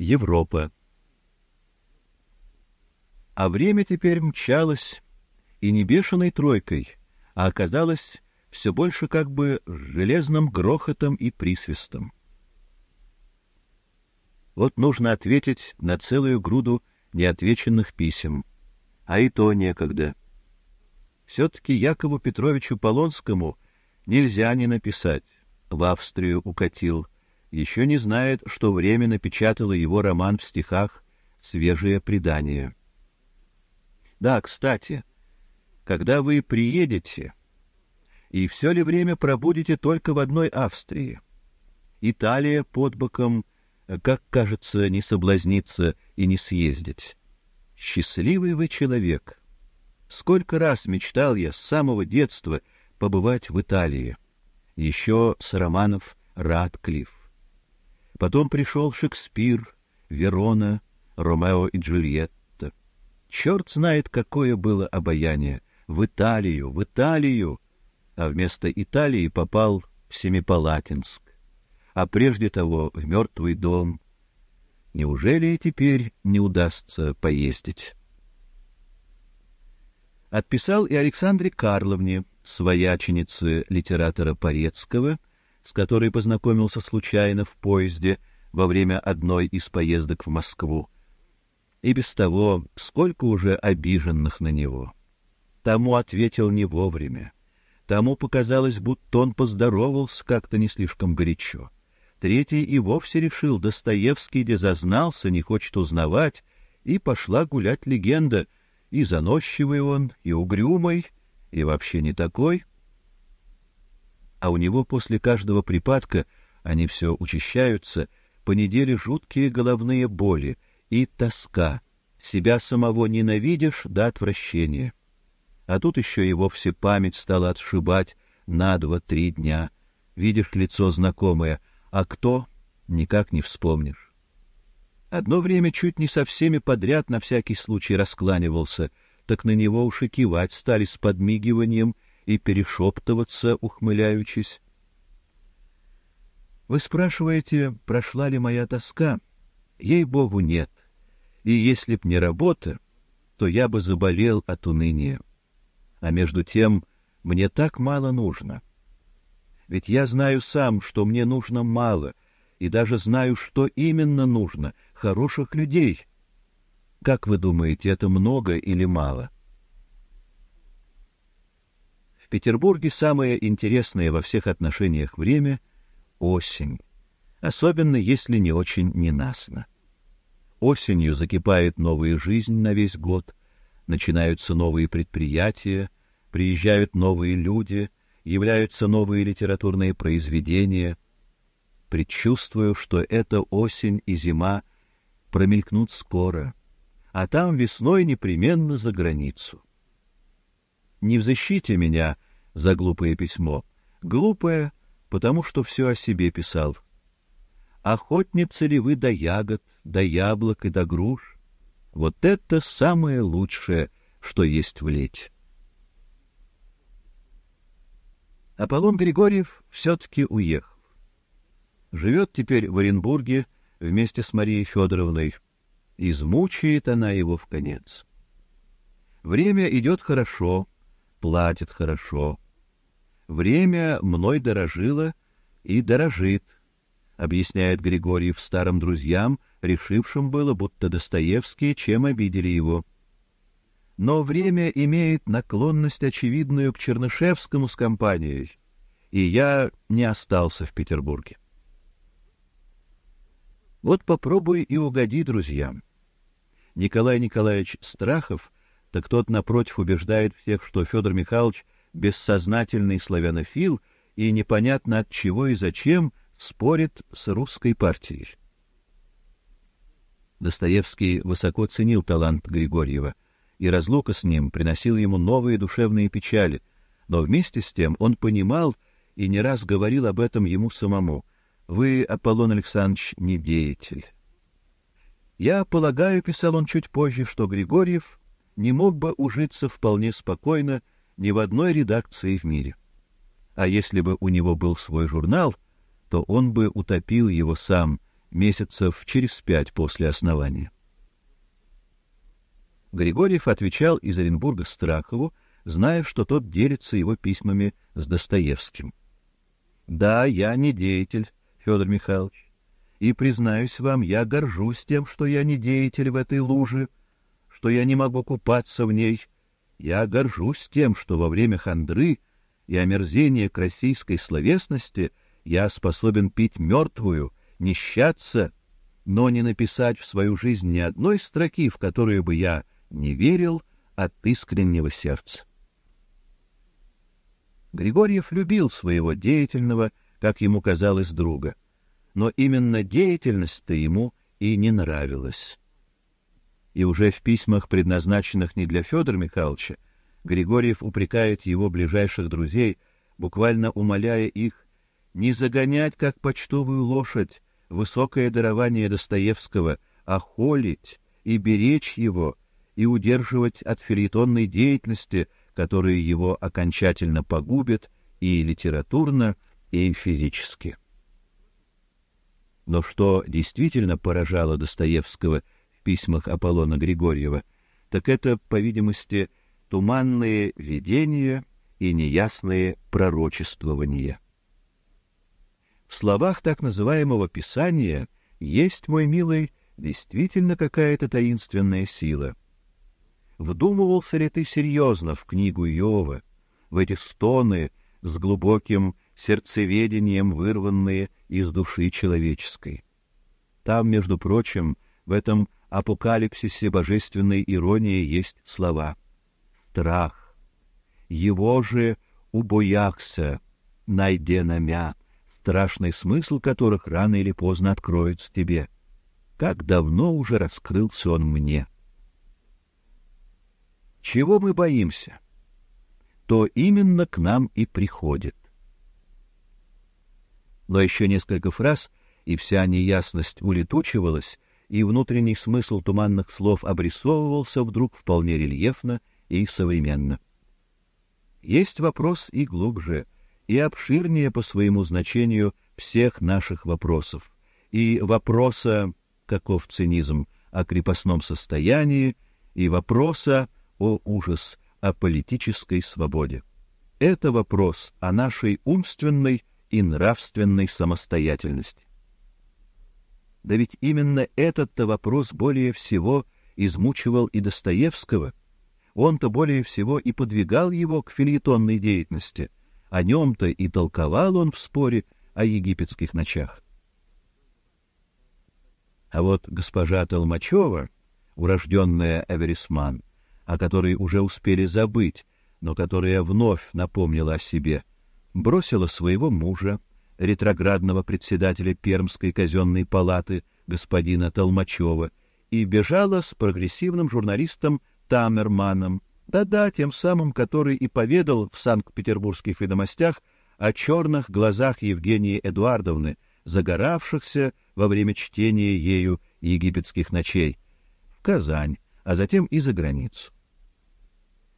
Европа. А время теперь мчалось, и не бешеной тройкой, а оказалось все больше как бы железным грохотом и присвистом. Вот нужно ответить на целую груду неотвеченных писем, а и то некогда. Все-таки Якову Петровичу Полонскому нельзя не написать. В Австрию укатил. Еще не знает, что время напечатало его роман в стихах «Свежее предание». Да, кстати, когда вы приедете, и все ли время пробудете только в одной Австрии? Италия под боком, как кажется, не соблазниться и не съездить. Счастливый вы человек. Сколько раз мечтал я с самого детства побывать в Италии. Еще с романов Радклифф. Потом пришел Шекспир, Верона, Ромео и Джульетта. Черт знает, какое было обаяние в Италию, в Италию, а вместо Италии попал в Семипалатинск, а прежде того в мертвый дом. Неужели и теперь не удастся поездить? Отписал и Александре Карловне, свояченице литератора Порецкого, с которой познакомился случайно в поезде во время одной из поездок в Москву. И без того сколько уже обиженных на него. Тому ответил не вовремя. Тому показалось, будто он поздоровался как-то не слишком горячо. Третий и вовсе решил, Достоевский где зазнался, не хочет узнавать, и пошла гулять легенда. И заносчивый он, и угрюмый, и вообще не такой. А у него после каждого припадка они все учащаются, по неделе жуткие головные боли и тоска. Себя самого ненавидишь до отвращения а тут еще и вовсе память стала отшибать на два-три дня. Видишь лицо знакомое, а кто — никак не вспомнишь. Одно время чуть не со всеми подряд на всякий случай раскланивался, так на него уж и кивать стали с подмигиванием и перешептываться, ухмыляючись. Вы спрашиваете, прошла ли моя тоска? Ей-богу, нет. И если б не работа, то я бы заболел от уныния а между тем мне так мало нужно. Ведь я знаю сам, что мне нужно мало, и даже знаю, что именно нужно хороших людей. Как вы думаете, это много или мало? Петербурге самое интересное во всех отношениях время осень, особенно если не очень ненастно. Осенью закипает новая жизнь на весь год начинаются новые предприятия, приезжают новые люди, являются новые литературные произведения. Предчувствую, что эта осень и зима промелькнут скоро, а там весной непременно за границу. Не взыщите меня за глупое письмо. Глупое, потому что все о себе писал. Охотница ли вы до ягод, до яблок и до груш? Вот это самое лучшее, что есть в лете. Аполлон Григорьев все-таки уехал. Живет теперь в Оренбурге вместе с Марией Федоровной. Измучает она его в конец. Время идет хорошо, платит хорошо. Время мной дорожило и дорожит, объясняет Григорьев старым друзьям, решившим было, будто Достоевский чем обидели его. Но время имеет наклонность очевидную к Чернышевскому с компанией, и я не остался в Петербурге. Вот попробуй и угоди друзьям. Николай Николаевич Страхов, так тот напротив убеждает всех, что Федор Михайлович бессознательный славянофил и непонятно от чего и зачем спорит с русской партией. Достоевский высоко ценил талант Григорьева, и разлука с ним приносила ему новые душевные печали, но вместе с тем он понимал и не раз говорил об этом ему самому: "Вы, Аполлон Александрович, не деятель". Я полагаю, писал он чуть позже, что Григорьев не мог бы ужиться вполне спокойно ни в одной редакции в мире. А если бы у него был свой журнал, то он бы утопил его сам месяцев через пять после основания. Григорьев отвечал из Оренбурга Страхову, зная, что тот делится его письмами с Достоевским. Да, я не деятель, Федор Михайлович, и признаюсь вам, я горжусь тем, что я не деятель в этой луже, что я не могу купаться в ней. Я горжусь тем, что во время хандры и омерзения к российской словесности я способен пить мертвую, нищаться, но не написать в свою жизнь ни одной строки, в которую бы я не верил от искреннего сердца. Григорьев любил своего деятельного, как ему казалось, друга, но именно деятельность-то ему и не нравилась. И уже в письмах, предназначенных не для Федора Михайловича, Григорьев упрекает его ближайших друзей, буквально умоляя их не загонять как почтовую лошадь высокое дарование Достоевского, а холить и беречь его и удерживать от филитонной деятельности, которая его окончательно погубит и литературно, и физически. Но что действительно поражало Достоевского письмах Аполлона Григорьева, так это, по видимости, туманные видения и неясные пророчествования. В словах так называемого писания есть, мой милый, действительно какая-то таинственная сила — Вдумывался ли ты серьезно в книгу Иова, в эти стоны с глубоким сердцеведением, вырванные из души человеческой? Там, между прочим, в этом апокалипсисе божественной иронии есть слова: страх. Его же убояхся, найде намя, страшный смысл которых рано или поздно откроется тебе. Как давно уже раскрылся он мне. Чего мы боимся? То именно к нам и приходит. Но еще несколько фраз, и вся неясность улетучивалась, и внутренний смысл туманных слов обрисовывался вдруг вполне рельефно и современно. Есть вопрос и глубже, и обширнее по своему значению всех наших вопросов, и вопроса, каков цинизм, о крепостном состоянии, и вопроса о ужас, о политической свободе. Это вопрос о нашей умственной и нравственной самостоятельности. Да ведь именно этот-то вопрос более всего измучивал и Достоевского. Он-то более всего и подвигал его к фельетонной деятельности. О нем-то и толковал он в споре о египетских ночах. А вот госпожа Толмачева, урожденная Эверисман, о которой уже успели забыть, но которая вновь напомнила о себе, бросила своего мужа, ретроградного председателя Пермской казенной палаты господина Толмачева, и бежала с прогрессивным журналистом Тамерманом, да-да, тем самым, который и поведал в Санкт-Петербургских ведомостях о черных глазах Евгении Эдуардовны, загоравшихся во время чтения ею египетских ночей, в Казань, а затем и за границу.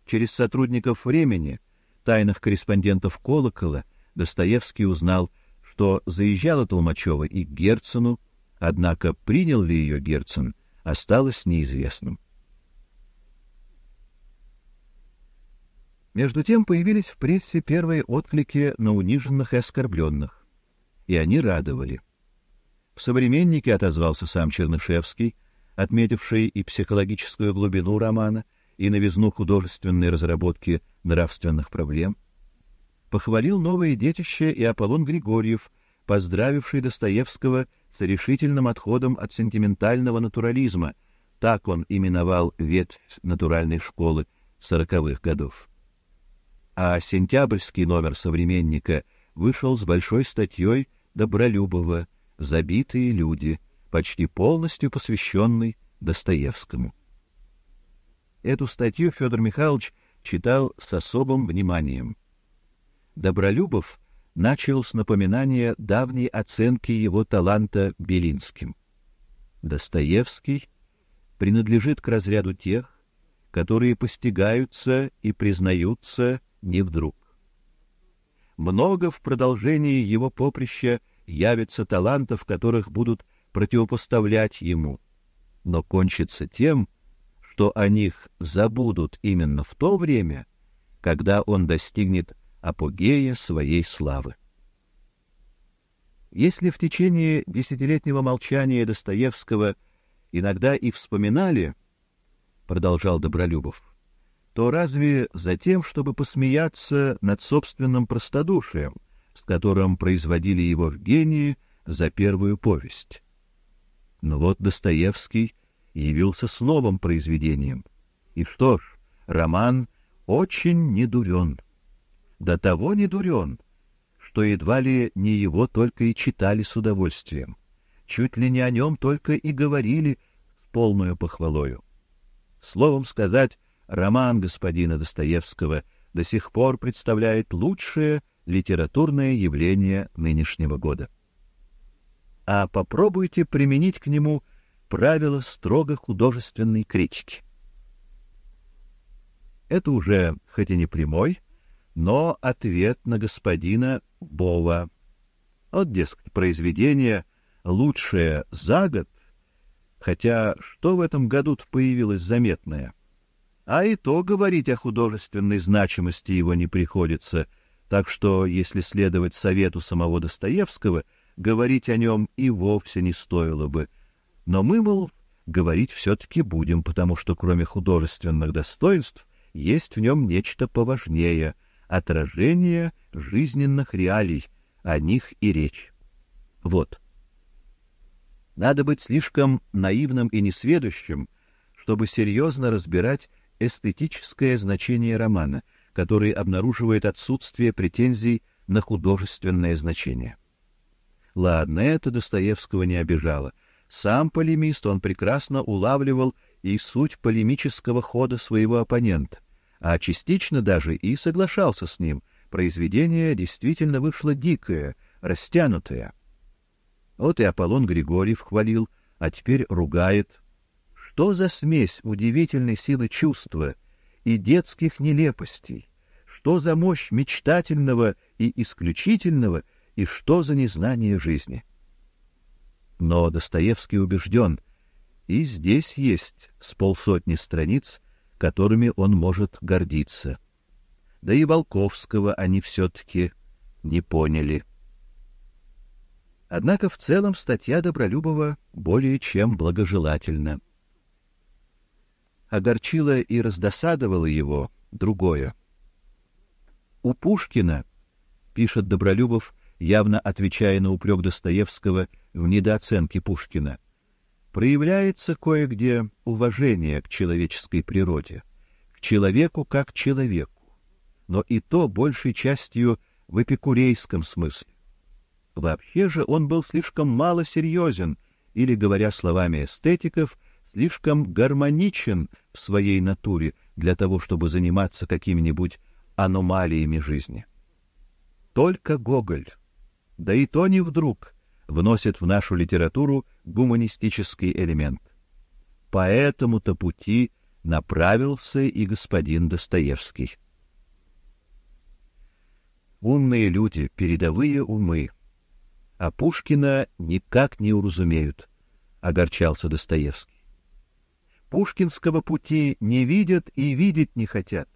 Через сотрудников времени, тайных корреспондентов Колокола, Достоевский узнал, что заезжала Толмачева и к Герцену, однако принял ли ее Герцен, осталось неизвестным. Между тем появились в прессе первые отклики на униженных и оскорбленных, и они радовали. В современнике отозвался сам Чернышевский, отметивший и психологическую глубину романа, и новизну художественной разработки нравственных проблем, похвалил новое детище и Аполлон Григорьев, поздравивший Достоевского с решительным отходом от сентиментального натурализма, так он именовал ветвь натуральной школы сороковых годов. А сентябрьский номер современника вышел с большой статьей Добролюбова «Забитые люди», почти полностью посвященной Достоевскому. Эту статью Федор Михайлович читал с особым вниманием. Добролюбов начал с напоминания давней оценки его таланта Белинским. Достоевский принадлежит к разряду тех, которые постигаются и признаются не вдруг. Много в продолжении его поприща явится талантов, которых будут противопоставлять ему, но кончится тем, что о них забудут именно в то время, когда он достигнет апогея своей славы. Если в течение десятилетнего молчания Достоевского иногда и вспоминали, продолжал Добролюбов, то разве за тем, чтобы посмеяться над собственным простодушием, с которым производили его в гении за первую повесть. Но вот Достоевский явился с новым произведением. И что ж, роман очень недурен. До того недурен, что едва ли не его только и читали с удовольствием. Чуть ли не о нем только и говорили с полной похвалою. Словом сказать, роман господина Достоевского до сих пор представляет лучшее литературное явление нынешнего года. А попробуйте применить к нему правила строго художественной критики. Это уже хоть и не прямой, но ответ на господина Бова. Вот, дескать, произведение лучшее за год, хотя что в этом году появилось заметное? А и то говорить о художественной значимости его не приходится, так что, если следовать совету самого Достоевского, говорить о нем и вовсе не стоило бы. Но мы, мол, говорить все-таки будем, потому что кроме художественных достоинств есть в нем нечто поважнее — отражение жизненных реалий, о них и речь. Вот. Надо быть слишком наивным и несведущим, чтобы серьезно разбирать эстетическое значение романа, который обнаруживает отсутствие претензий на художественное значение. Ладно, это Достоевского не обижало. Сам полемист он прекрасно улавливал и суть полемического хода своего оппонента, а частично даже и соглашался с ним. Произведение действительно вышло дикое, растянутое. Вот и Аполлон Григорьев хвалил, а теперь ругает. Что за смесь удивительной силы чувства и детских нелепостей? Что за мощь мечтательного и исключительного, и что за незнание жизни? Но Достоевский убежден, и здесь есть с полсотни страниц, которыми он может гордиться. Да и Волковского они все-таки не поняли. Однако в целом статья Добролюбова более чем благожелательна. Огорчило и раздосадовало его другое. У Пушкина, пишет Добролюбов, явно отвечая на упрек Достоевского в недооценке Пушкина, проявляется кое-где уважение к человеческой природе, к человеку как человеку, но и то большей частью в эпикурейском смысле. Вообще же он был слишком мало серьезен, или, говоря словами эстетиков, слишком гармоничен в своей натуре для того, чтобы заниматься какими-нибудь аномалиями жизни. Только Гоголь, да и то не вдруг, вносит в нашу литературу гуманистический элемент. По этому-то пути направился и господин Достоевский. Умные люди, передовые умы, а Пушкина никак не уразумеют, огорчался Достоевский. Пушкинского пути не видят и видеть не хотят.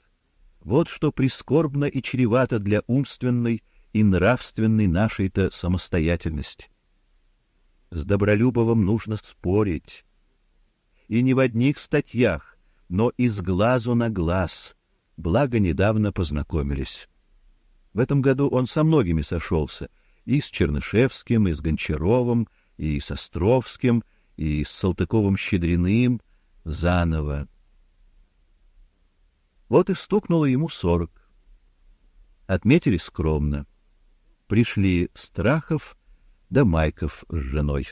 Вот что прискорбно и чревато для умственной и нравственной нашей-то самостоятельности. С Добролюбовым нужно спорить. И не в одних статьях, но и с глазу на глаз. Благо недавно познакомились. В этом году он со многими сошелся, и с Чернышевским, и с Гончаровым, и с Островским, и с Салтыковым-Щедриным заново. Вот и стукнуло ему сорок. Отметили скромно. Пришли Страхов да Майков с женой.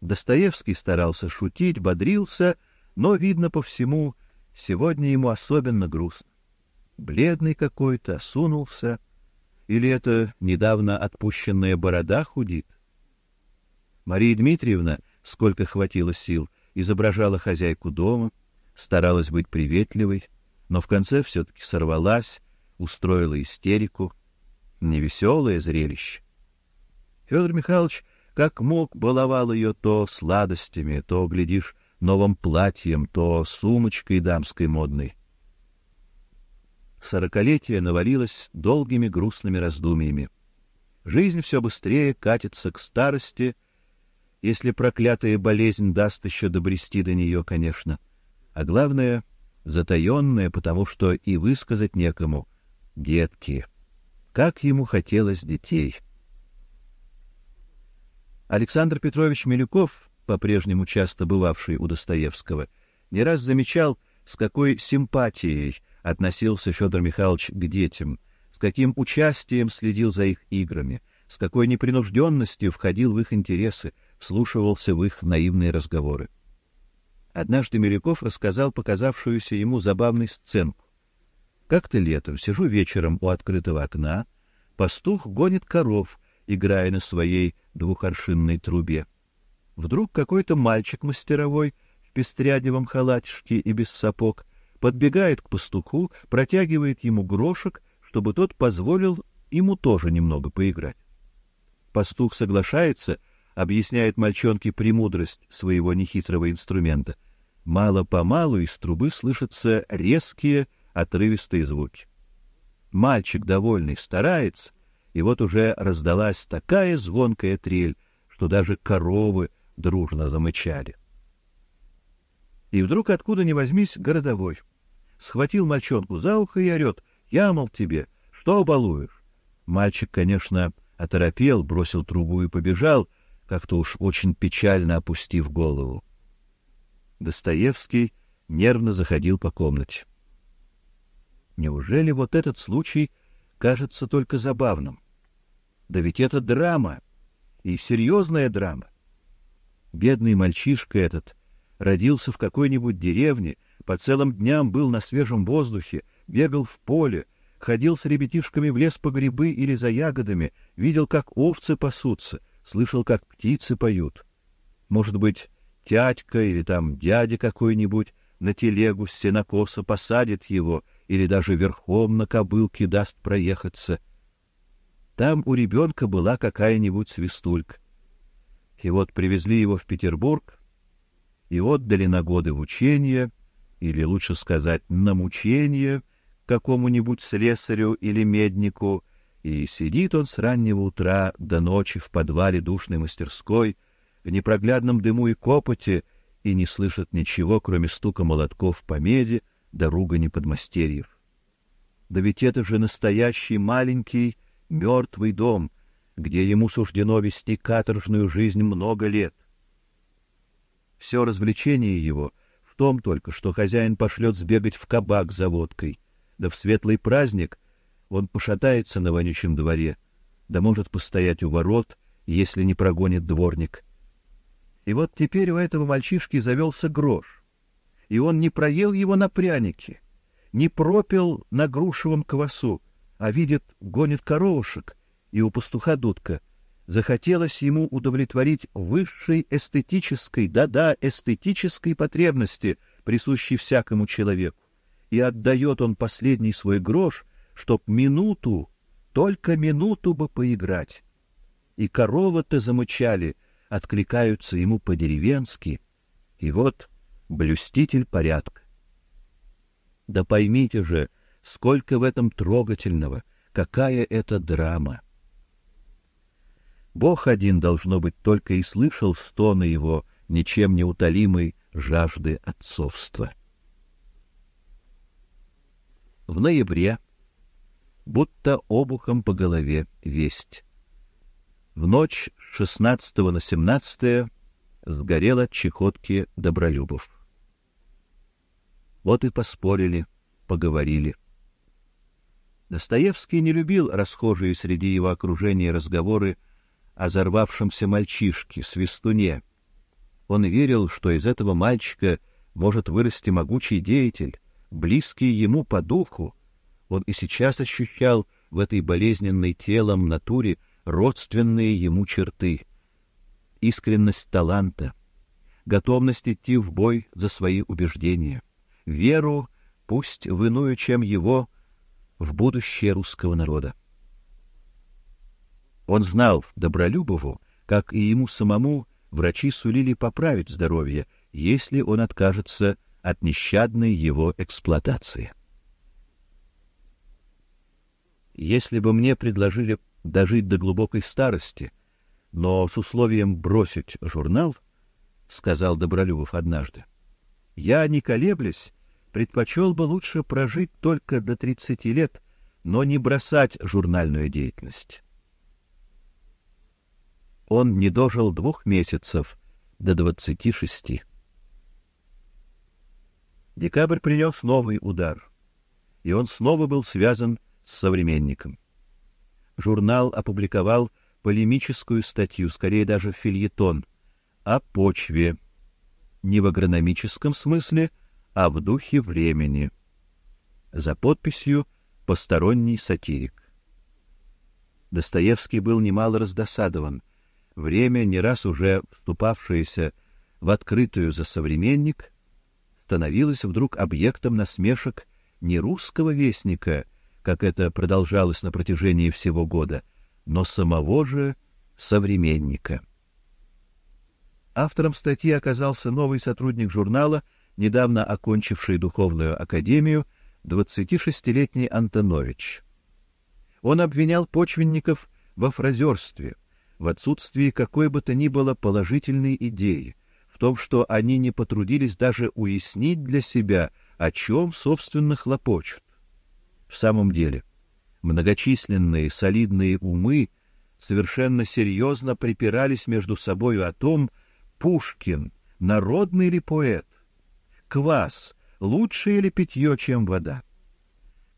Достоевский старался шутить, бодрился, но видно по всему, сегодня ему особенно грустно. Бледный какой-то, осунулся, или это недавно отпущенная борода худит? Мария Дмитриевна, сколько хватило сил, изображала хозяйку дома, старалась быть приветливой, но в конце все-таки сорвалась, устроила истерику. Невеселое зрелище. Федор Михайлович как мог баловал ее то сладостями, то глядишь новым платьем, то сумочкой дамской модной. Сорокалетие навалилось долгими грустными раздумьями. Жизнь все быстрее катится к старости, если проклятая болезнь даст еще добрести до нее, конечно. А главное — затаенная, потому что и высказать некому. Детки. Как ему хотелось детей. Александр Петрович Милюков, по-прежнему часто бывавший у Достоевского, не раз замечал, с какой симпатией относился Федор Михайлович к детям, с каким участием следил за их играми, с какой непринужденностью входил в их интересы, вслушивался в их наивные разговоры. Однажды Милюков рассказал показавшуюся ему забавную сценку. Как-то летом сижу вечером у открытого окна, пастух гонит коров, играя на своей двухоршинной трубе. Вдруг какой-то мальчик мастеровой в пестрядевом халатишке и без сапог подбегает к пастуху, протягивает ему грошек, чтобы тот позволил ему тоже немного поиграть. Пастух соглашается, объясняет мальчонке премудрость своего нехитрого инструмента. Мало-помалу из трубы слышатся резкие, отрывистые звуки. Мальчик довольный старается, и вот уже раздалась такая звонкая трель, что даже коровы дружно замычали. И вдруг откуда ни возьмись городовой схватил мальчонку за ухо и орет: "Я мол тебе, что балуешь?" Мальчик, конечно, оторопел, бросил трубу и побежал, как-то уж очень печально опустив голову. Достоевский нервно заходил по комнате. Неужели вот этот случай кажется только забавным? Да ведь это драма, и серьезная драма. Бедный мальчишка этот родился в какой-нибудь деревне, по целым дням был на свежем воздухе, бегал в поле, ходил с ребятишками в лес по грибы или за ягодами, видел, как овцы пасутся, слышал, как птицы поют. Может быть, тятька или там дядя какой-нибудь на телегу с сенокоса посадит его или даже верхом на кобылке даст проехаться. Там у ребенка была какая-нибудь свистулька. И вот привезли его в Петербург и отдали на годы в учение, или лучше сказать, на мучение какому-нибудь слесарю или меднику, и сидит он с раннего утра до ночи в подвале душной мастерской, в непроглядном дыму и копоте, и не слышит ничего, кроме стука молотков по меди да ругани подмастерьев. Да ведь это же настоящий маленький мертвый дом, где ему суждено вести каторжную жизнь много лет. Все развлечение его в том только, что хозяин пошлет сбегать в кабак за водкой, да в светлый праздник он пошатается на вонючем дворе, да может постоять у ворот, если не прогонит дворник. И вот теперь у этого мальчишки завелся грош, и он не проел его на пряники, не пропил на грушевом квасу, а видит, гонит коровушек, и у пастуха дудка. Захотелось ему удовлетворить высшей эстетической, да-да, эстетической потребности, присущей всякому человеку. И отдает он последний свой грош чтоб минуту, только минуту бы поиграть. И коровы-то замычали, откликаются ему по-деревенски. И вот блюститель порядка. Да поймите же, сколько в этом трогательного, какая это драма. Бог один должно быть только и слышал стоны его ничем не утолимой жажды отцовства. В ноябре будто обухом по голове весть. В ночь с 16 на 17 сгорел от чехотки Добролюбов. Вот и поспорили, поговорили. Достоевский не любил расхожие среди его окружения разговоры о взорвавшемся мальчишке, свистуне. Он верил, что из этого мальчика может вырасти могучий деятель, близкий ему по духу, он и сейчас ощущал в этой болезненной телом натуре родственные ему черты: искренность таланта, готовность идти в бой за свои убеждения, веру, пусть в иную, чем его, в будущее русского народа. Он знал Добролюбову как и ему самому, врачи сулили поправить здоровье, если он откажется от нещадной его эксплуатации. Если бы мне предложили дожить до глубокой старости, но с условием бросить журнал, сказал Добролюбов однажды. Я не колеблясь, предпочел бы лучше прожить только до тридцати лет, но не бросать журнальную деятельность. Он не дожил двух месяцев до двадцати шести. Декабрь принес новый удар, и он снова был связан с современником. Журнал опубликовал полемическую статью, скорее даже фильетон, о почве, не в агрономическом смысле, а в духе времени. За подписью «Посторонний сатирик». Достоевский был немало раздосадован. Время, не раз уже вступавшееся в открытую за современник, становилось вдруг объектом насмешек не русского вестника, как это продолжалось на протяжении всего года, но самого же современника. Автором статьи оказался новый сотрудник журнала, недавно окончивший духовную академию, 26-летний Антонович. Он обвинял почвенников во фразерстве, в отсутствии какой бы то ни было положительной идеи, в том, что они не потрудились даже уяснить для себя, о чем собственно хлопочут. В самом деле, многочисленные солидные умы совершенно серьезно припирались между собою о том, Пушкин народный ли поэт, квас лучше или питье, чем вода.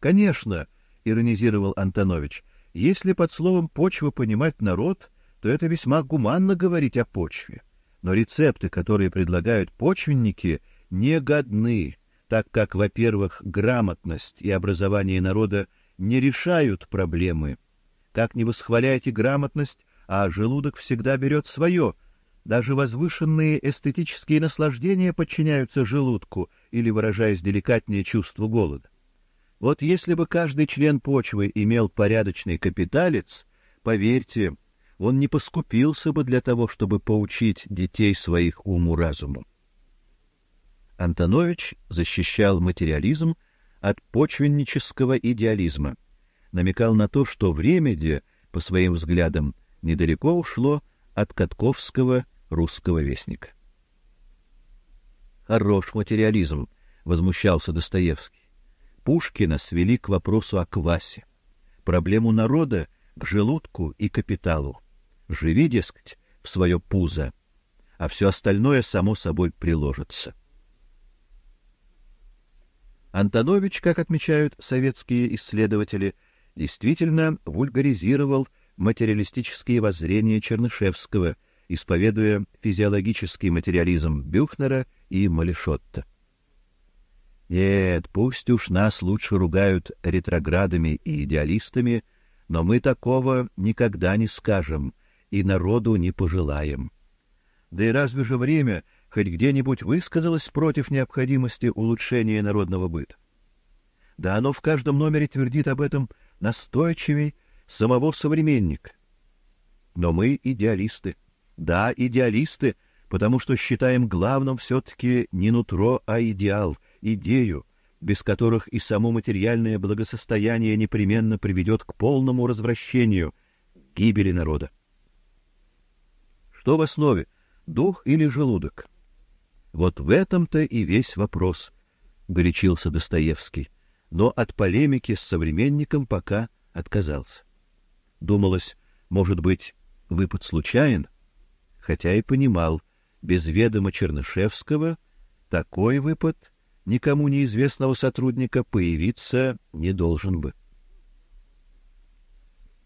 Конечно, иронизировал Антонович, если под словом почва понимать народ, то это весьма гуманно говорить о почве но рецепты, которые предлагают почвенники, не годны, так как, во-первых, грамотность и образование народа не решают проблемы. Как ни восхваляйте грамотность, а желудок всегда берет свое. Даже возвышенные эстетические наслаждения подчиняются желудку или, выражаясь деликатнее, чувству голода. Вот если бы каждый член почвы имел порядочный капиталец, поверьте, он не поскупился бы для того, чтобы поучить детей своих уму-разуму. Антонович защищал материализм от почвеннического идеализма, намекал на то, что время, где, по своим взглядам, недалеко ушло от Катковского русского вестника. Хорош материализм, возмущался Достоевский. Пушкина свели к вопросу о квасе, проблему народа к желудку и капиталу. Живи, дескать, в свое пузо, а все остальное само собой приложится. Антонович, как отмечают советские исследователи, действительно вульгаризировал материалистические воззрения Чернышевского, исповедуя физиологический материализм Бюхнера и Малишотта. Нет, пусть уж нас лучше ругают ретроградами и идеалистами, но мы такого никогда не скажем, и народу не пожелаем. Да и разве же время хоть где-нибудь высказалось против необходимости улучшения народного быта? Да оно в каждом номере твердит об этом настойчивей самого современника. Но мы идеалисты. Да, идеалисты, потому что считаем главным все-таки не нутро, а идеал, идею, без которых и само материальное благосостояние непременно приведет к полному развращению, гибели народа. Что в основе, дух или желудок? Вот в этом-то и весь вопрос, горячился Достоевский, но от полемики с современником пока отказался. Думалось, может быть, выпад случайен, хотя и понимал, без ведома Чернышевского такой выпад никому неизвестного сотрудника появиться не должен бы.